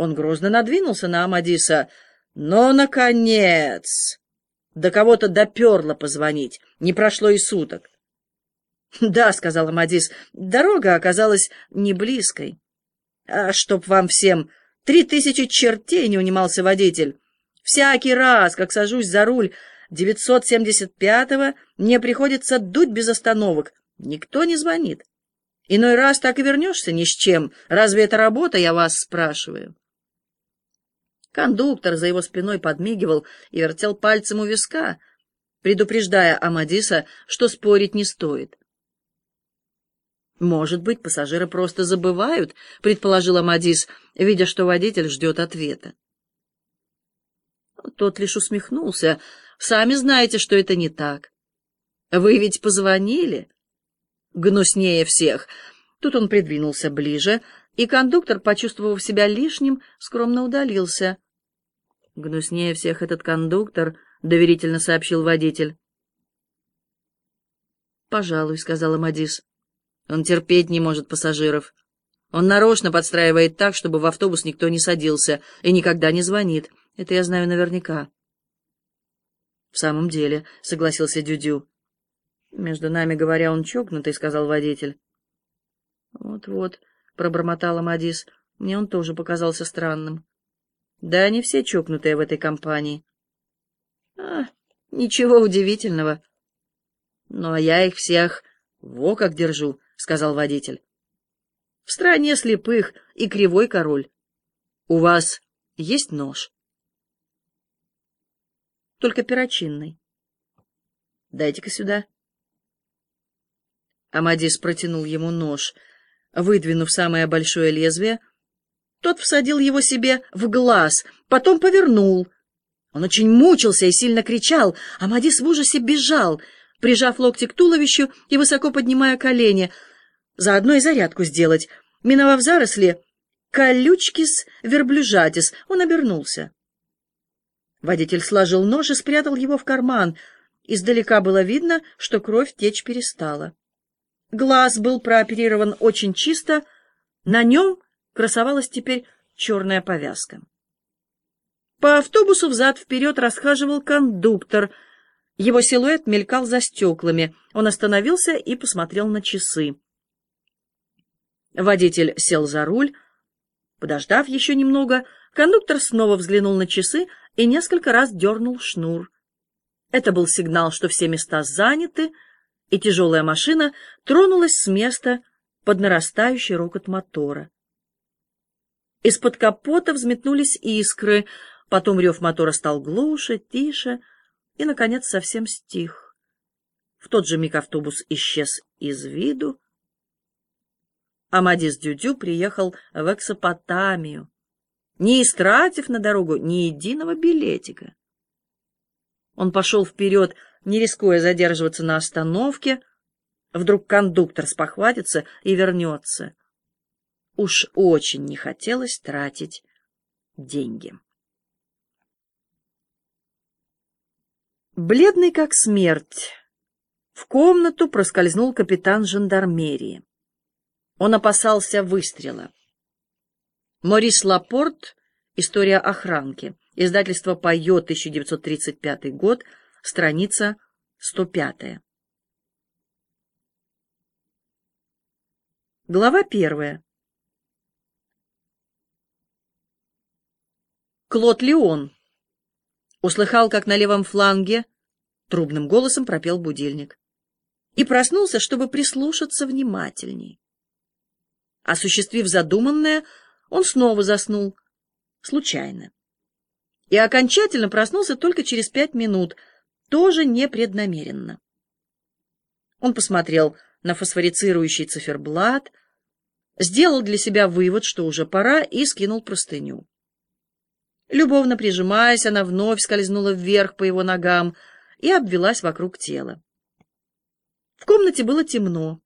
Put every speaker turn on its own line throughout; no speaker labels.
Он грозно надвинулся на Амадиса. «Но, наконец!» До кого-то доперло позвонить. Не прошло и суток. «Да», — сказал Амадис, — «дорога оказалась не близкой». «А чтоб вам всем три тысячи чертей!» — не унимался водитель. «Всякий раз, как сажусь за руль 975-го, мне приходится дуть без остановок. Никто не звонит. Иной раз так и вернешься ни с чем. Разве это работа, я вас спрашиваю?» Кондуктор за его спиной подмигивал и вертел пальцем у виска, предупреждая Амадиса, что спорить не стоит. «Может быть, пассажиры просто забывают», — предположил Амадис, видя, что водитель ждет ответа. Тот лишь усмехнулся. «Сами знаете, что это не так. Вы ведь позвонили?» «Гнуснее всех». Тут он придвинулся ближе, и кондуктор, почувствовав себя лишним, скромно удалился. «Гнуснее всех этот кондуктор», — доверительно сообщил водитель. «Пожалуй», — сказала Мадис. Он терпеть не может пассажиров. Он нарочно подстраивает так, чтобы в автобус никто не садился, и никогда не звонит. Это я знаю наверняка. — В самом деле, — согласился Дюдю. — Между нами говоря, он чокнутый, — сказал водитель. Вот — Вот-вот, — пробормотала Мадис, — мне он тоже показался странным. — Да они все чокнутые в этой компании. — А, ничего удивительного. — Ну, а я их всех во как держу, — сказал водитель. — В стране слепых и кривой король. У вас есть нож? — Только перочинный. — Дайте-ка сюда. Амадис протянул ему нож. Выдвинув самое большое лезвие, тот всадил его себе в глаз, потом повернул. Он очень мучился и сильно кричал. Амадис в ужасе бежал, прижав локти к туловищу и высоко поднимая колени — Заодно и зарядку сделать. Миновав заросли, колючкис верблюжатис, он обернулся. Водитель сложил нож и спрятал его в карман. Издалека было видно, что кровь течь перестала. Глаз был прооперирован очень чисто, на нем красовалась теперь черная повязка. По автобусу взад-вперед расхаживал кондуктор. Его силуэт мелькал за стеклами. Он остановился и посмотрел на часы. Водитель сел за руль. Подождав еще немного, кондуктор снова взглянул на часы и несколько раз дернул шнур. Это был сигнал, что все места заняты, и тяжелая машина тронулась с места под нарастающий рокот мотора. Из-под капота взметнулись искры, потом рев мотора стал глуше, тише и, наконец, совсем стих. В тот же миг автобус исчез из виду, Амадис Дюдю приехал в Эксопотамию, не истратив на дорогу ни единого билетика. Он пошел вперед, не рискуя задерживаться на остановке. Вдруг кондуктор спохватится и вернется. Уж очень не хотелось тратить деньги. Бледный как смерть, в комнату проскользнул капитан жандармерии. Он опасался выстрела. Морис Лапорт «История охранки». Издательство «Пайо», 1935 год, страница 105. Глава первая. Клод Леон услыхал, как на левом фланге трубным голосом пропел будильник, и проснулся, чтобы прислушаться внимательней. Осуществив задуманное, он снова заснул. Случайно. И окончательно проснулся только через пять минут, тоже непреднамеренно. Он посмотрел на фосфорицирующий циферблат, сделал для себя вывод, что уже пора, и скинул простыню. Любовно прижимаясь, она вновь скользнула вверх по его ногам и обвелась вокруг тела. В комнате было темно.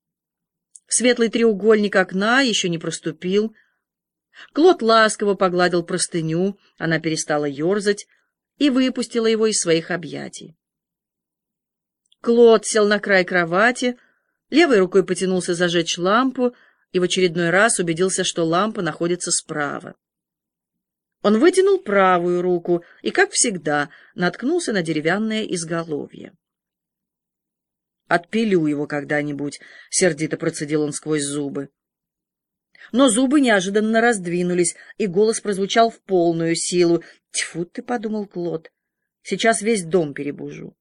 Светлый треугольник окна еще не проступил. Клод ласково погладил простыню, она перестала ерзать и выпустила его из своих объятий. Клод сел на край кровати, левой рукой потянулся зажечь лампу и в очередной раз убедился, что лампа находится справа. Он вытянул правую руку и, как всегда, наткнулся на деревянное изголовье. «Отпилю его когда-нибудь», — сердито процедил он сквозь зубы. Но зубы неожиданно раздвинулись, и голос прозвучал в полную силу. «Тьфу ты», — подумал Клод, — «сейчас весь дом перебужу».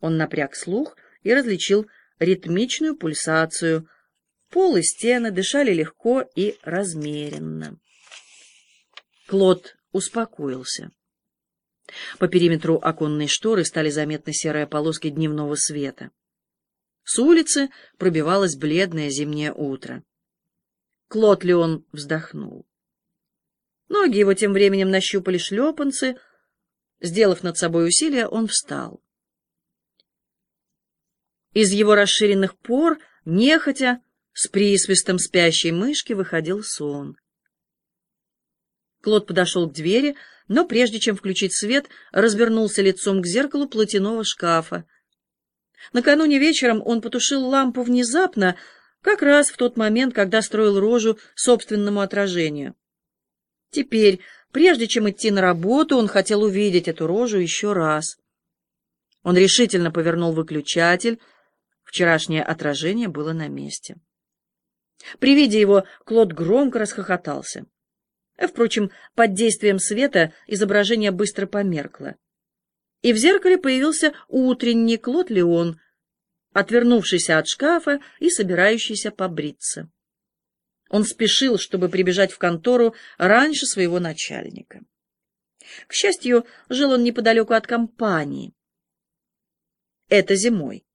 Он напряг слух и различил ритмичную пульсацию. Пол и стены дышали легко и размеренно. Клод успокоился. По периметру оконной шторы стали заметны серые полоски дневного света. С улицы пробивалось бледное зимнее утро. Клод Леон вздохнул. Ноги его тем временем нащупали шлепанцы. Сделав над собой усилие, он встал. Из его расширенных пор, нехотя, с присвистом спящей мышки выходил сон. Клод подошел к двери, но прежде чем включить свет, развернулся лицом к зеркалу платяного шкафа. Накануне вечером он потушил лампу внезапно, как раз в тот момент, когда строил рожу собственному отражению. Теперь, прежде чем идти на работу, он хотел увидеть эту рожу еще раз. Он решительно повернул выключатель. Вчерашнее отражение было на месте. При виде его Клод громко расхохотался. Впрочем, под действием света изображение быстро померкло. И в зеркале появился утренний Клод Леон, отвернувшийся от шкафа и собирающийся побриться. Он спешил, чтобы прибежать в контору раньше своего начальника. К счастью, жил он неподалеку от компании. Это зимой.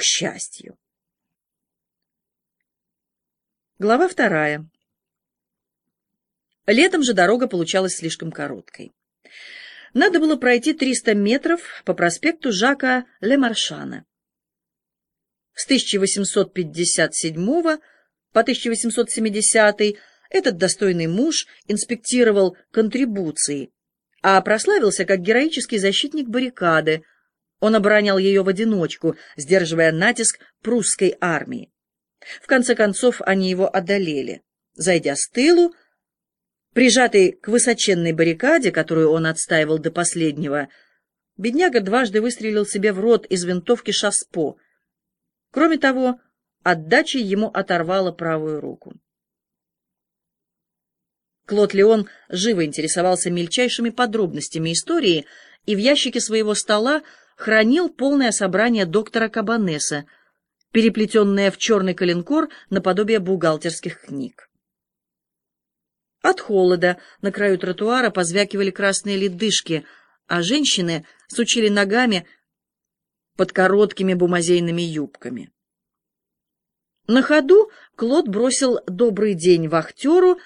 К счастью. Глава вторая. Летом же дорога получалась слишком короткой. Надо было пройти 300 метров по проспекту Жака Лемаршана. С 1857 по 1870 этот достойный муж инспектировал контрибуции, а прославился как героический защитник баррикады. Он оборонял ее в одиночку, сдерживая натиск прусской армии. В конце концов, они его одолели. Зайдя с тылу, Прижатый к высоченной баррикаде, которую он отстаивал до последнего, бедняга дважды выстрелил себе в рот из винтовки шаспо. Кроме того, отдачей ему оторвало правую руку. Клод Леон живо интересовался мельчайшими подробностями истории и в ящике своего стола хранил полное собрание доктора Кабанеса, переплетенное в черный коленкор наподобие бухгалтерских книг. От холода на краю тротуара позвякивали красные ледышки, а женщины сучили ногами под короткими бумазейными юбками. На ходу Клод бросил «добрый день» вахтеру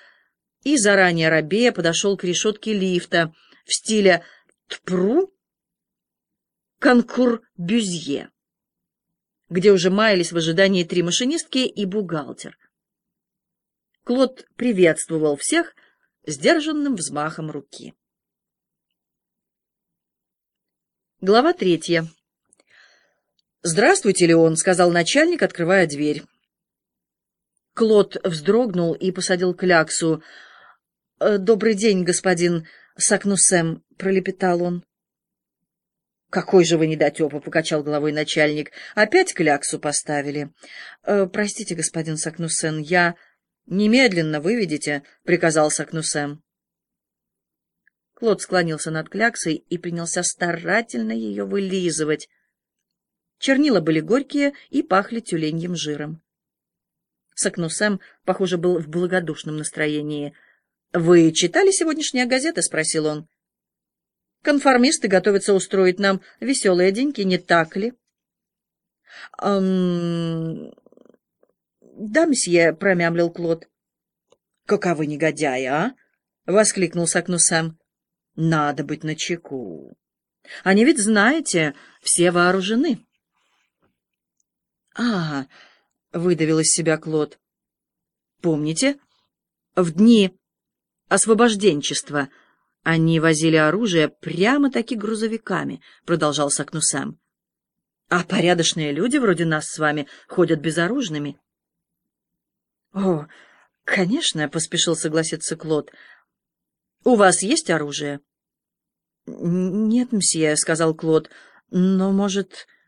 и, заранее робея, подошел к решетке лифта в стиле «тпру» конкур-бюзье, где уже маялись в ожидании три машинистки и бухгалтер. Клод приветствовал всех сдержанным взмахом руки. Глава третья. «Здравствуйте, Леон», — сказал начальник, открывая дверь. Клод вздрогнул и посадил кляксу. «Э, «Добрый день, господин Сакнусем», — пролепетал он. «Какой же вы недотепа!» — покачал головой начальник. «Опять кляксу поставили». «Э, «Простите, господин Сакнусен, я...» «Немедленно выведите», — приказал Сакнусем. Клод склонился над кляксой и принялся старательно ее вылизывать. Чернила были горькие и пахли тюленьим жиром. Сакнусем, похоже, был в благодушном настроении. «Вы читали сегодняшние газеты?» — спросил он. «Конформисты готовятся устроить нам веселые деньги, не так ли?» «Эм... «Да, месье», — промямлил Клод. «Каковы негодяи, а?» — воскликнул Сакнусам. «Надо быть начеку. Они ведь, знаете, все вооружены». «А, — выдавил из себя Клод. Помните, в дни освобожденчества они возили оружие прямо-таки грузовиками», — продолжал Сакнусам. «А порядочные люди вроде нас с вами ходят безоружными». «О, конечно», — поспешил согласиться Клод. «У вас есть оружие?»
«Нет, мсье», — сказал Клод, — «но, может,